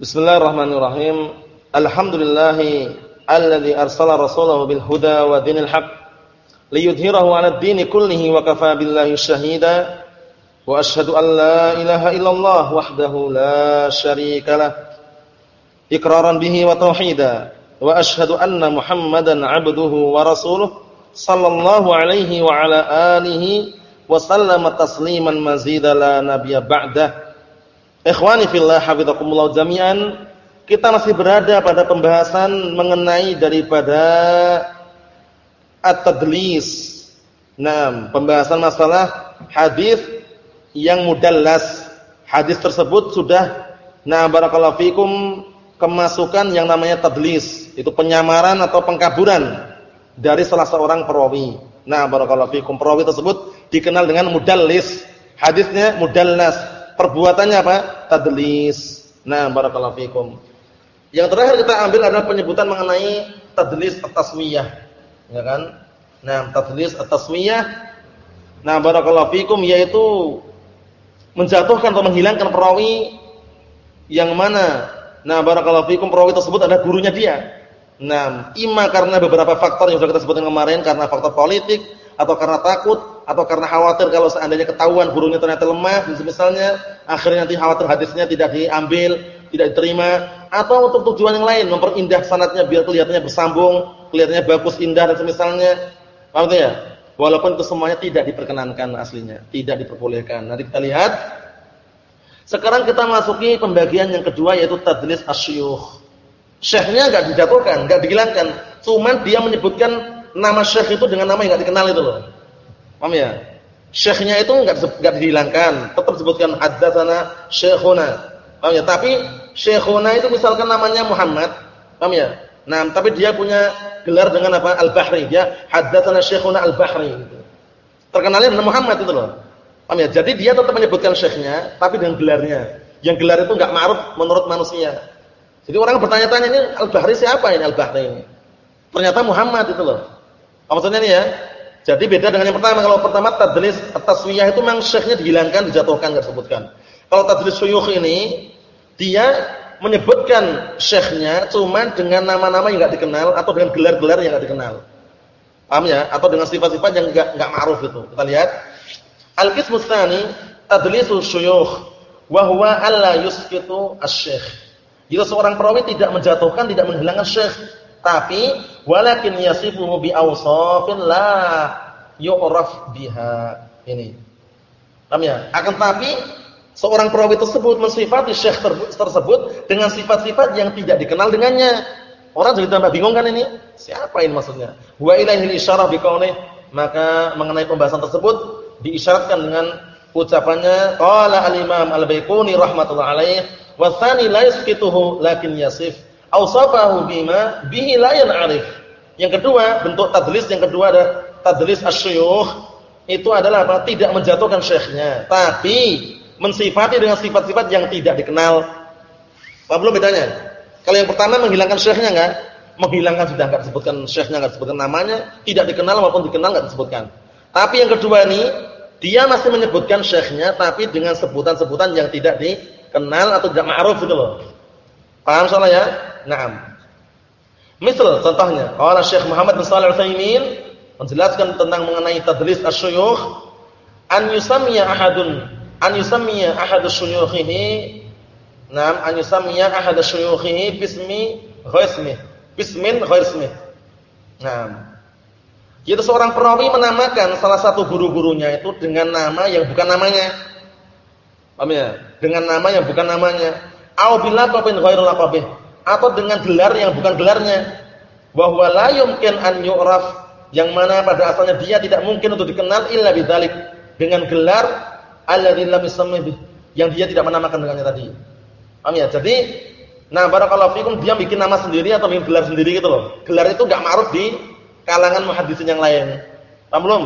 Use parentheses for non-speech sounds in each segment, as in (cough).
Bismillahirrahmanirrahim. Alhamdulillahi alladzi arsala rasulahu bil huda wa dinil haqq liyudhhirahu 'alad dini kullihi wa kafaa billahi shahida. Wa asyhadu an la ilaha illallah wahdahu la syarika lah. Iqraran bihi wa tauhida. Wa asyhadu anna Muhammadan 'abduhu wa rasuluh sallallahu alaihi wa ala alihi wa sallama tasliman mazida la nabiyya ba'dah. Ikhwani fillah hafizakumullah jami'an, kita masih berada pada pembahasan mengenai daripada at-tadlis. Nah, pembahasan masalah hadis yang mudallas. Hadis tersebut sudah nah barakallahu fikum kemasukan yang namanya tadlis, itu penyamaran atau pengkaburan dari salah seorang perawi. Nah, barakallahu fikum perawi tersebut dikenal dengan mudallis. Hadisnya mudallas perbuatannya apa? Tadlis. Nah, barakallahu fikum. Yang terakhir kita ambil adalah penyebutan mengenai tadlis at-tasmiyah. Ya kan? Nah, tadlis at-tasmiyah. Nah, barakallahu fikum yaitu menjatuhkan atau menghilangkan perawi yang mana nah barakallahu fikum perawi tersebut adalah gurunya dia. Nah, ima karena beberapa faktor yang sudah kita sebutkan kemarin karena faktor politik atau karena takut atau karena khawatir kalau seandainya ketahuan gurunya ternyata lemah, misalnya akhirnya nanti khawatir hadisnya tidak diambil, tidak diterima, atau untuk tujuan yang lain, memperindah sanatnya biar kelihatannya bersambung, kelihatannya bagus, indah dan semisalnya. Paham ya? Walaupun itu semuanya tidak diperkenankan aslinya, tidak diperbolehkan. Nanti kita lihat. Sekarang kita masuki pembagian yang kedua yaitu tadlis asyuyukh. Syekhnya enggak dijatuhkan, enggak dihilangkan, cuman dia menyebutkan nama syekh itu dengan nama yang enggak dikenal itu loh. Paham ya? Syekhnya itu enggak enggak dihilangkan, tetap sebutkan haddatsana syekhuna. Paham ya? Tapi syekhuna itu misalkan namanya Muhammad, paham ya? Nah, tapi dia punya gelar dengan apa? Al-Bahri. Dia haddatsana syekhuna Al-Bahri gitu. Terkenalnya dengan Muhammad itu loh. Paham ya? Jadi dia tetap menyebutkan syekhnya tapi dengan gelarnya. Yang gelar itu enggak ma'ruf menurut manusia. Jadi orang bertanya-tanya ini Al-Bahri siapa ini Al-Bahri ini? Ternyata Muhammad itu loh. Maksudnya ini ya? Jadi beda dengan yang pertama. Kalau pertama tadlis taswiyah itu memang syekhnya dihilangkan, dijatuhkan, enggak disebutkan. Kalau tadlis syuyukh ini dia menyebutkan syekhnya cuma dengan nama-nama yang enggak dikenal atau dengan gelar-gelar yang enggak dikenal. Paham ya? Atau dengan sifat-sifat yang enggak enggak ma'ruf itu. Kita lihat. Al-qismu tsani tadlisu syuyukh wa huwa alla yusqitu asy-syekh. Jika seorang perawi tidak menjatuhkan, tidak menghilangkan syekh, tapi walakin yasifuhu bi awsafin la yu'raf biha. Ini. Paham ya? Akan tapi seorang perawi tersebut mensifati syekh tersebut dengan sifat-sifat yang tidak dikenal dengannya. Orang jadi tambah bingung kan ini? Siapa ini maksudnya? Wa ilaihi isyarah biqaulih. Maka mengenai pembahasan tersebut diisyaratkan dengan ucapannya qala al-imam al-Baiquni rahimatullah alaih wa tsani la lakin yasif Ausafahu bima bihi la yan'arif. Yang kedua, bentuk tadlis yang kedua ada tadlis asyuyukh. Itu adalah apa? Tidak menjatuhkan syekhnya, tapi mensifati dengan sifat-sifat yang tidak dikenal. Apa belum bedanya? Kalau yang pertama menghilangkan syekhnya enggak? Menghilangkan sudah enggak disebutkan syekhnya, enggak disebutkan namanya, tidak dikenal maupun dikenal enggak disebutkan. Tapi yang kedua ini, dia masih menyebutkan syekhnya tapi dengan sebutan-sebutan yang tidak dikenal atau tidak ma'ruf gitu loh. Paham salah ya? Naam. Misal contohnya, qala Syekh Muhammad bin Shalih Al-Utsaimin menjelaskan tentang mengenai tadlis asy-syuyukh an yusammiya ahadun an yusammiya ahad asy-syuyukhihi Naam, an yusammiya ahad asy-syuyukhihi bismi ghaismi. Bismin ghaismi. Naam. Jadi seorang perawi menamakan salah satu guru-gurunya itu dengan nama yang bukan namanya. Paham ya? Dengan nama yang bukan namanya. Au bilaqabin ghairul laqabih atau dengan gelar yang bukan gelarnya. Bahwa la yumkin an yu'raf yang mana pada asalnya dia tidak mungkin untuk dikenal illa bidzalik dengan gelar alladzi lam yusammi yang dia tidak menamakan dengannya tadi. Paham ya? Jadi nah barakallahu fikum dia bikin nama sendiri atau bikin gelar sendiri gitu loh. Gelar itu enggak ma'ruf di kalangan muhaddisin yang lain. Paham belum?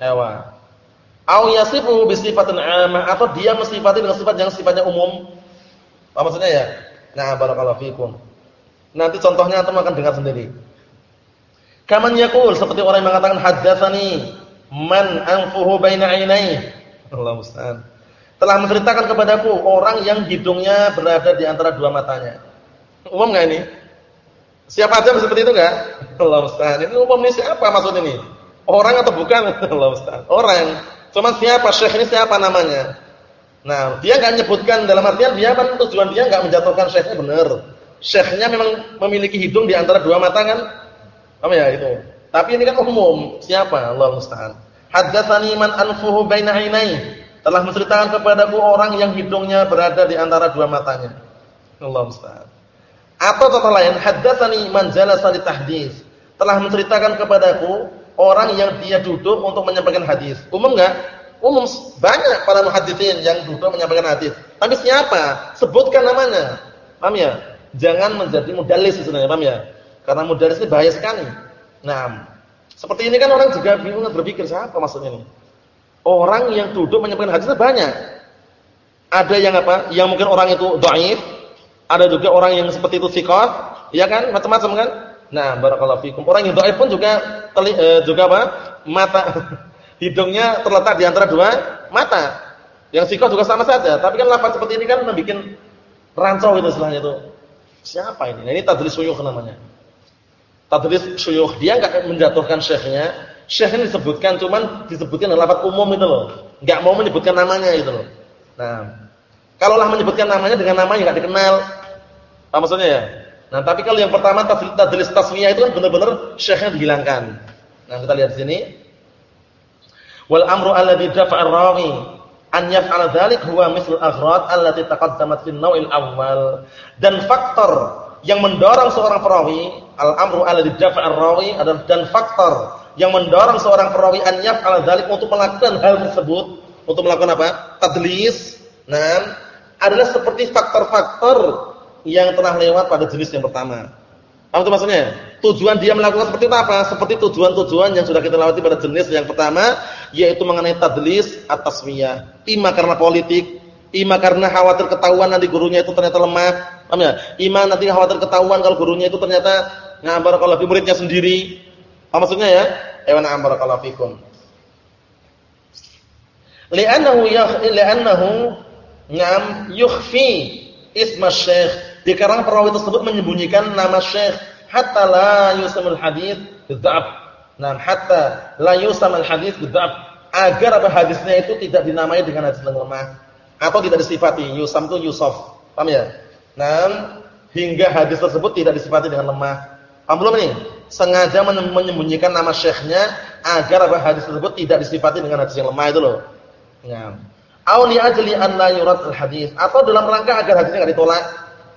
Ewa. Au yasifu bi sifatin 'amah atau dia mensifati dengan sifat yang sifatnya umum. Apa maksudnya ya? Nah, barakallahu fikum. Nanti contohnya antum akan dengar sendiri. Kaman yaqul seperti orang yang mengatakan haddatsani man anfuhu baina ainai. Allah musta'an. telah menceritakan kepadaku orang yang hidungnya berada di antara dua matanya. Umum enggak ini? Siapa aja seperti itu enggak? Allah Ustaz. Ini umum ini siapa maksud ini? Orang atau bukan? (laughs) Allah Ustaz. Orang. Cuma siapa syekh ini siapa namanya? Nah, dia enggak nyebutkan dalam artian dia kan tujuan dia enggak menjatuhkan syekhnya benar. Syekhnya memang memiliki hidung di antara dua mata kan? Apa ya itu? Tapi ini kan umum. Siapa? Allah Ustaz. Haddatsani man anfuhu baina ainai telah menceritakan kepadaku orang yang hidungnya berada di antara dua matanya. Allah musta'an. Atau contoh lain, haddatsani man jalasa li tahdits. Telah menceritakan kepadaku orang yang dia duduk untuk menyampaikan hadis. Umum enggak? Umum banyak para muhaddisin yang duduk menyampaikan hadis. Tapi siapa? Sebutkan namanya. Paham ya? Jangan menjadi mudallis sebenarnya, paham ya? Karena mudallis ini bahaya sekali. Nah, seperti ini kan orang juga bingung berpikir siapa maksudnya ini. Orang yang duduk menyampaikan hadis banyak. Ada yang apa? Yang mungkin orang itu dhaif, ada juga orang yang seperti itu thiqah, ya kan? Macam-macam kan? Nah, barakallahu fikum. Orang yang dhaif pun juga eh, juga apa? Mata (laughs) hidungnya terletak di antara dua mata. Yang thiqah juga sama saja, tapi kan lafaz seperti ini kan membuat rancau itu istilahnya itu. Siapa ini? Nah, ini tadlis syuyukh namanya. Tadlis syuyukh dia enggak menjatuhkan syekhnya, Syekh ini disebutkan cuman disebutkan dalam lafaz umum itu loh. Enggak mau menyebutkan namanya itu loh. Nah, kalaulah menyebutkan namanya dengan namanya enggak dikenal. Apa maksudnya ya? Nah, tapi kalau yang pertama tadlis tasmiyah itu kan benar-benar syekhnya dihilangkan. Nah, kita lihat di sini. Wal amru alladhi dafa'a ar-rawi an yaf'ala dzalik huwa misl aghrad allati taqaddamat fi an-naw'il awwal. Dan faktor yang mendorong seorang perawi, al-amru alladhi dafa'a ar-rawi adalah dan faktor yang mendorong seorang perawi an yaf'al dzalik untuk melakukan hal tersebut, untuk melakukan apa? Tadlis. Nah, adalah seperti faktor-faktor yang telah lewat pada jenis yang pertama. Apa itu maksudnya? Tujuan dia melakukan seperti itu apa? Seperti tujuan-tujuan yang sudah kita lewati pada jenis yang pertama, yaitu mengenai tadlis atas tasmiyah. Ima karena politik, ima karena khawatir ketahuan nanti gurunya itu ternyata lemah. Paham ya? Ima nanti khawatir ketahuan kalau gurunya itu ternyata ngabar kalau muridnya sendiri. Apa maksudnya ya? Ewa na'am barakallahu fikum. Li'annahu li'annahu ngam yukhfi isma syekh. Dikarenakan perawi tersebut menyembunyikan nama syekh hatta la yusamul hadits bidza'ab. Nah, hatta la yusamul hadits bidza'ab agar apa hadisnya itu tidak dinamai dengan hadis yang lemah atau tidak disifati. Yusam itu Yusuf. Paham ya? Nah, hingga hadis tersebut tidak disifati dengan lemah. Paham belum ini? Sengaja menyembunyikan nama syekhnya agar apa hadis tersebut tidak disifati dengan hadis yang lemah itu loh. Ya. Au li ajli an la yurad al hadis atau dalam rangka agar hadisnya enggak ditolak.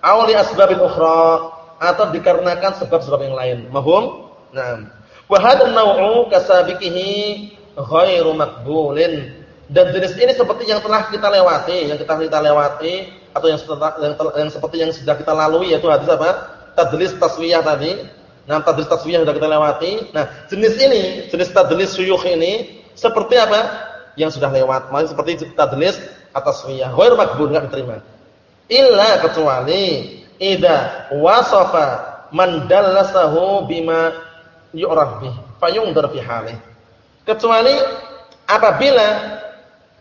Au li asbabin ukhra atau dikarenakan sebab-sebab yang lain. Mahum? Naam. Wa hadzal naw'u kasabiqihi ghairu maqbulin. Dan jenis ini seperti yang telah kita lewati, yang kita kita lewati atau yang, yang, yang seperti yang sudah kita lalui yaitu hadis apa? tadlis taswiyah tadi. Nah, tadlis taswiyah sudah kita lewati. Nah, jenis ini, jenis tadlis suyukh ini seperti apa? Yang sudah lewat. Maksudnya seperti tadlis taswiyah. Ghair makbul enggak diterima. Illa kecuali idza wasafa man dallasahu bima yu'raf bih fayungdar fi halih. Kecuali apabila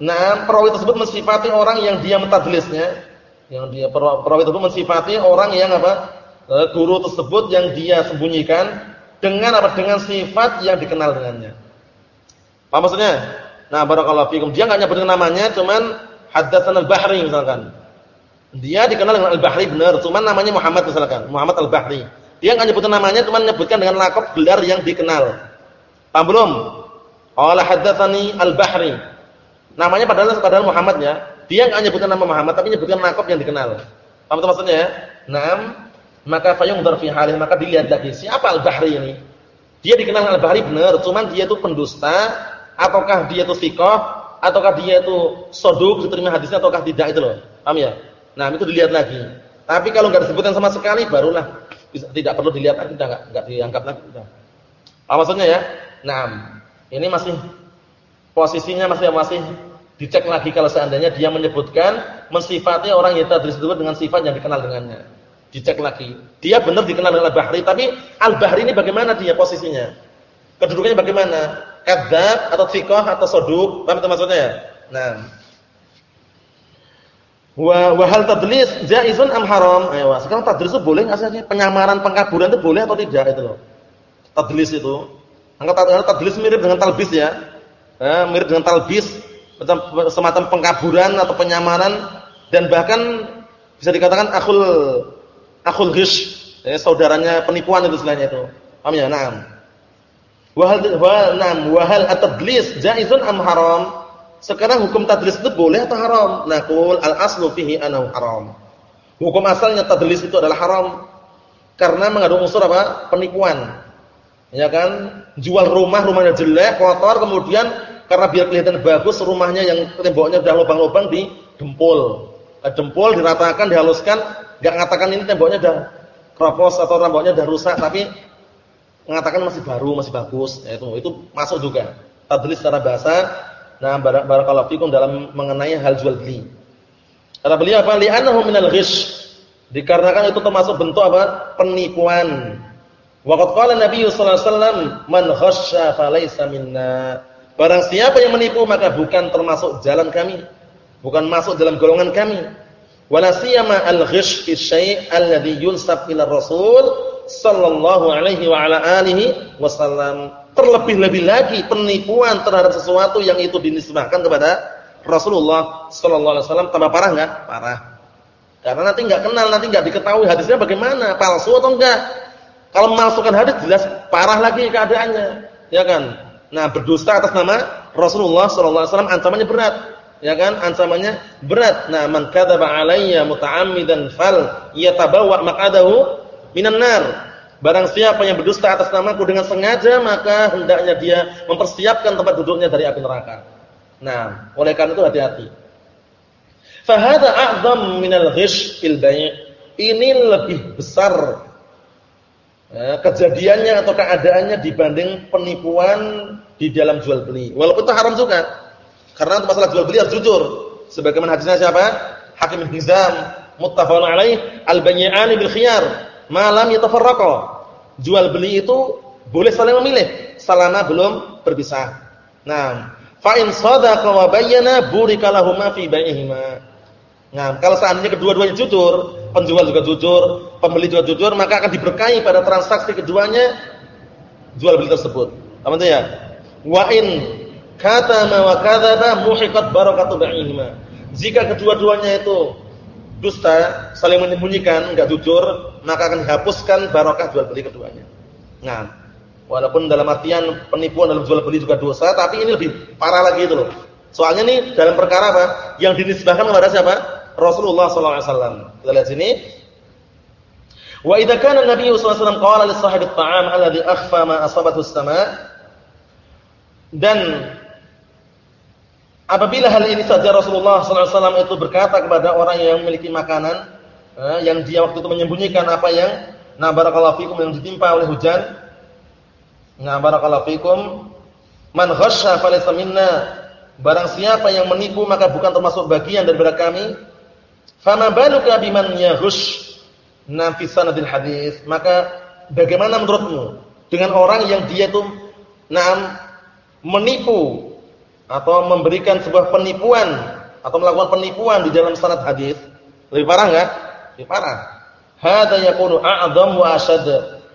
nah perawi tersebut mensifati orang yang dia mentadlisnya, yang dia perawi tersebut mensifati orang yang apa? Eh, guru tersebut yang dia sembunyikan dengan apa? Dengan sifat yang dikenal dengannya. Apa maksudnya? Nah, barakallahu fikum. Dia enggak nyebutin namanya, cuman haddatsan al-Bahri misalkan. Dia dikenal dengan al-Bahri benar, cuman namanya Muhammad misalkan, Muhammad al-Bahri. Dia enggak nyebutin namanya, cuman menyebutkan dengan lakop gelar yang dikenal. Paham belum? Qala haddatsani al-Bahri. Namanya padahal padahal Muhammad ya. Dia enggak nyebutin nama Muhammad, tapi menyebutkan lakop yang dikenal. Paham itu maksudnya ya? Naam maka fayungdar fi halih maka dilihat lagi siapa al-bahri ini dia dikenal al-bahri benar cuman dia itu pendusta ataukah dia itu thiqah ataukah dia itu soduk diterima hadisnya ataukah tidak itu loh paham ya nah itu dilihat lagi tapi kalau enggak disebutkan sama sekali barulah bisa, tidak perlu dilihat lagi tidak enggak dianggap lagi udah apa maksudnya ya nah ini masih posisinya masih masih dicek lagi kalau seandainya dia menyebutkan mensifati orang yang disebut dengan sifat yang dikenal dengannya Dicek lagi. Dia benar dikenal dengan Al-Bahri, tapi Al-Bahri ini bagaimana dia posisinya? Kedudukannya bagaimana? Kadzab atau thiqah atau soduk? Paham maksudnya ya? Nah. Wa hal tadlis jaizun am haram? Ayo, sekarang tadlis itu boleh enggak sih? Penyamaran pengkaburan itu boleh atau tidak itu loh. Tadlis itu. Angkat tadlis mirip dengan talbis ya. Eh, mirip dengan talbis semacam pengkaburan atau penyamaran dan bahkan bisa dikatakan akhul akhul ghish, ya, saudaranya penipuan itu selain itu. Paham ya? Naam. Wa hal wa nam wa hal at-tadlis jaizun am haram? Sekarang hukum tadlis itu boleh atau haram? Naqul al-aslu fihi annahu haram. Hukum asalnya tadlis itu adalah haram karena mengandung unsur apa? Penipuan. Ya kan? Jual rumah, rumahnya jelek, kotor, kemudian karena biar kelihatan bagus rumahnya yang temboknya sudah lubang-lubang di dempul. Dempul diratakan, dihaluskan, enggak mengatakan ini temboknya sudah kropos atau temboknya sudah rusak, tapi mengatakan masih baru, masih bagus. Itu itu masuk juga. Tadlis secara bahasa Nah, barakallahu fikum dalam mengenai hal jual beli. Kata beliau apa? Li'annahu minal ghish. Dikarenakan itu termasuk bentuk apa? Penipuan. Waqad qala Nabi sallallahu alaihi wasallam, "Man ghashsha falaysa minna." Barang siapa yang menipu maka bukan termasuk jalan kami, bukan masuk dalam golongan kami. Wala siyama al-ghish fi syai' alladhi yunsab ila Rasul sallallahu alaihi wa ala alihi wasallam terlebih-lebih lagi penipuan terhadap sesuatu yang itu dinisbahkan kepada Rasulullah sallallahu alaihi wasallam tambah parah enggak? Parah. Karena nanti enggak kenal, nanti enggak diketahui hadisnya bagaimana, palsu atau enggak. Kalau memalsukan hadis jelas parah lagi keadaannya, ya kan? Nah, berdusta atas nama Rasulullah sallallahu alaihi wasallam ancamannya berat, ya kan? Ancamannya berat. Nah, man kadzaba alayya muta'ammidan fal yatabawa maq'adahu minan nar. Barang siapa yang berdusta atas namaku dengan sengaja, maka hendaknya dia mempersiapkan tempat duduknya dari api neraka. Nah, oleh karena itu hati-hati. Fahada a'zam minal ghish fil bai'. Ini lebih besar ya, kejadiannya atau keadaannya dibanding penipuan di dalam jual beli. Walaupun itu haram juga. Karena untuk masalah jual beli harus jujur. Sebagaimana hadisnya siapa? Hakim Hizam, muttafaqun alaih, al-bay'ani bil khiyar, malam jual beli itu boleh saling memilih selama belum berpisah. Nah, fa in sadaqa wa bayyana burika lahumu fi bai'ihima. Nah, kalau seandainya kedua-duanya jujur, penjual juga jujur, pembeli juga jujur, maka akan diberkahi pada transaksi keduanya jual beli tersebut. Itu ya? Wa in katama wa kadzaba muhiqat barakatu bai'ihima. Jika kedua-duanya itu dusta, saling menyembunyikan, enggak jujur, maka akan dihapuskan barokah jual beli keduanya. Nah, walaupun dalam artian penipuan dalam jual beli juga dosa, tapi ini lebih parah lagi itu loh. Soalnya nih dalam perkara apa? Yang dinisbahkan kepada siapa? Rasulullah SAW. Kita lihat sini. Wa idza kana Nabi sallallahu alaihi wasallam qala li sahibi at-ta'am alladhi akhfa ma asabathu as-sama' dan Apabila hal ini saja Rasulullah SAW itu berkata kepada orang yang memiliki makanan, eh, yang dia waktu itu menyembunyikan apa yang na barakallahu fikum yang ditimpa oleh hujan. Na barakallahu fikum man ghasya falaysa minna. Barang siapa yang menipu maka bukan termasuk bagian daripada kami. Fama baluka biman yaghush na fi sanadil hadis. Maka bagaimana menurutmu dengan orang yang dia itu nam menipu atau memberikan sebuah penipuan atau melakukan penipuan di dalam sanad hadis lebih parah enggak? Lebih parah. Hadza yakunu a'dham wa ashad.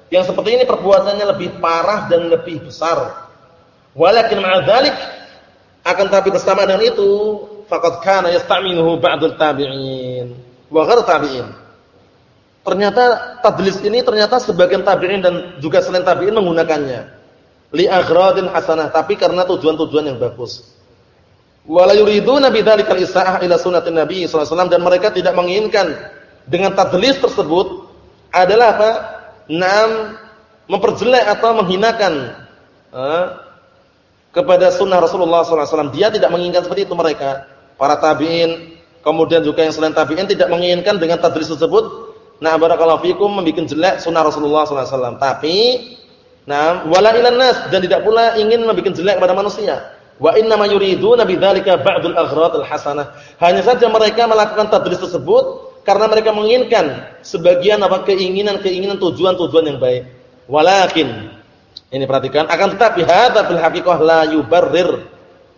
Yang seperti ini perbuatannya lebih parah dan lebih besar. Walakin ma'a dzalik akan tapi bersama dengan itu faqad kana yasta'minuhu ba'dul tabi'in wa ghairu tabi'in. Ternyata tadlis ini ternyata sebagian tabi'in dan juga selain tabi'in menggunakannya li aghradin hasanah, tapi karena tujuan-tujuan yang bagus. Wala yuriduna bidzalikal isaah ila sunnatin Nabi sallallahu alaihi wasallam dan mereka tidak menginginkan dengan tadlis tersebut adalah apa? Naam memperjelek atau menghinakan eh, kepada sunnah Rasulullah SAW. Dia tidak menginginkan seperti itu mereka. Para tabiin, kemudian juga yang selain tabiin tidak menginginkan dengan tadlis tersebut. Nah, barakallahu fikum membuat jelek sunnah Rasulullah SAW. Tapi Nah, wala ilan nas dan tidak pula ingin membuat jelek kepada manusia. Wa inna ma yuriduna bidzalika ba'dul aghrad al-hasanah. Hanya saja mereka melakukan tadris tersebut karena mereka menginginkan sebagian apa keinginan-keinginan tujuan-tujuan yang baik. Walakin ini perhatikan akan tetapi hadza bil haqiqah la yubarrir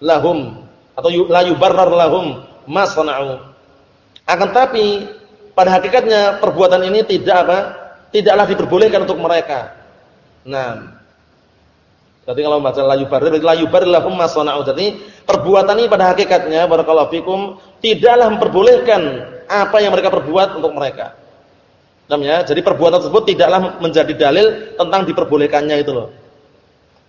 lahum atau la yubarrar lahum ma sana'u. Akan tapi pada hakikatnya perbuatan ini tidak apa? Tidaklah diperbolehkan untuk mereka. Nah, jadi kalau membaca la yubarrir la yubarrir lahum masana'u. Jadi perbuatan ini pada hakikatnya barakallahu fikum tidaklah memperbolehkan apa yang mereka perbuat untuk mereka. Namanya, jadi perbuatan tersebut tidaklah menjadi dalil tentang diperbolehkannya itu loh.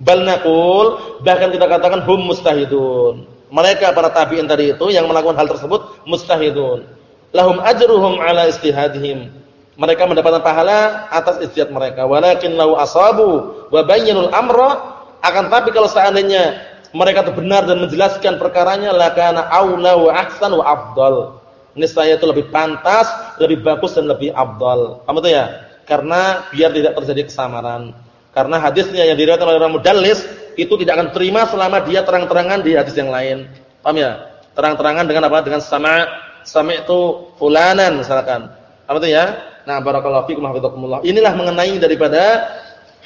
Bal naqul bahkan kita katakan hum mustahidun. Mereka para tabi'in tadi itu yang melakukan hal tersebut mustahidun. Lahum ajruhum ala istihadihim. Mereka mendapatkan pahala atas istihad mereka. Walakin lau asabu wa bayyinul amra akan tapi kalau seandainya mereka itu benar dan menjelaskan perkaranya lakana aula wa ahsan wa afdal niscaya itu lebih pantas, lebih bagus dan lebih abdal. Paham itu ya? Karena biar tidak terjadi kesamaran. Karena hadisnya yang diriwayatkan oleh orang mudallis itu tidak akan terima selama dia terang-terangan di hadis yang lain. Paham ya? Terang-terangan dengan apa? Dengan sama sama itu fulanan misalkan. Paham itu ya? Nah, barakallahu fikum hafizakumullah. Inilah mengenai daripada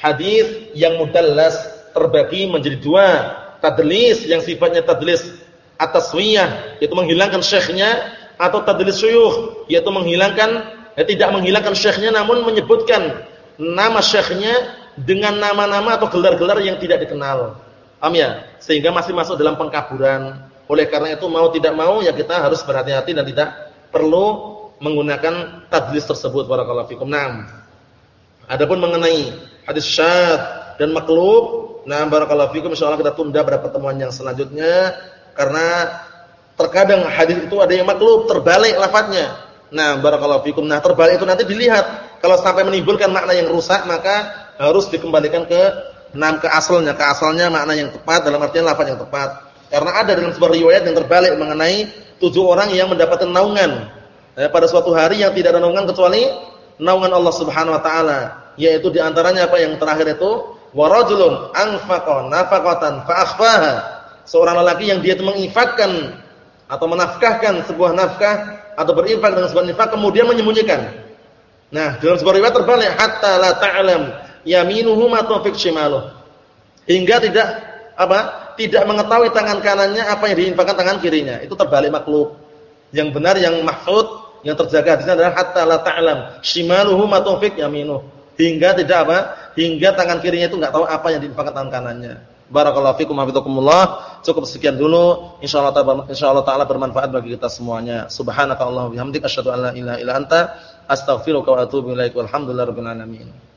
hadis yang mudallas terbagi menjadi dua. Tadlis yang sifatnya tadlis ataswiyah, yaitu menghilangkan syekhnya atau tadlis syuyukh yaitu menghilangkan ya tidak menghilangkan syekhnya namun menyebutkan nama syekhnya dengan nama-nama atau gelar-gelar yang tidak dikenal. Paham ya? Sehingga masih masuk dalam pengkaburan. Oleh karena itu mau tidak mau ya kita harus berhati-hati dan tidak perlu menggunakan tadlis tersebut barakallahu fikum. Naam. Adapun mengenai hadis syad dan maklub, nah barakallahu fikum insyaallah kita tunda pada pertemuan yang selanjutnya karena Terkadang hadis itu ada yang maklub, terbalik lafadznya. Nah, barakallahu fikum. Nah, terbalik itu nanti dilihat. Kalau sampai menimbulkan makna yang rusak, maka harus dikembalikan ke enam ke asalnya, ke asalnya makna yang tepat dalam artian lafaz yang tepat. Karena ada dalam sebuah riwayat yang terbalik mengenai tujuh orang yang mendapatkan naungan eh, pada suatu hari yang tidak ada naungan kecuali naungan Allah Subhanahu wa taala, yaitu di antaranya apa yang terakhir itu warajulun anfaqa nafaqatan fa akhfaha. Seorang lelaki yang dia itu menginfakkan atau menafkahkan sebuah nafkah atau berinfak dengan sebuah infak kemudian menyembunyikan. Nah, dalam sebuah riwayat terbalik hatta la ta'lam yaminuhu ma tunfiq shimaluh. Hingga tidak apa? Tidak mengetahui tangan kanannya apa yang diinfakkan tangan kirinya. Itu terbalik maklub. Yang benar yang mahfud yang terjaga hadisnya adalah hatta la ta'lam shimaluhu ma tunfiq yaminuh. Hingga tidak apa? Hingga tangan kirinya itu enggak tahu apa yang diinfakkan tangan kanannya. Barakallahu fikum hafizakumullah. Cukup sekian dulu. Insyaallah taala insyaallah taala bermanfaat bagi kita semuanya. Subhanakallahumma bihamdika asyhadu an la ilaha illa anta astaghfiruka wa atubu ilaik. Walhamdulillahirabbil alamin.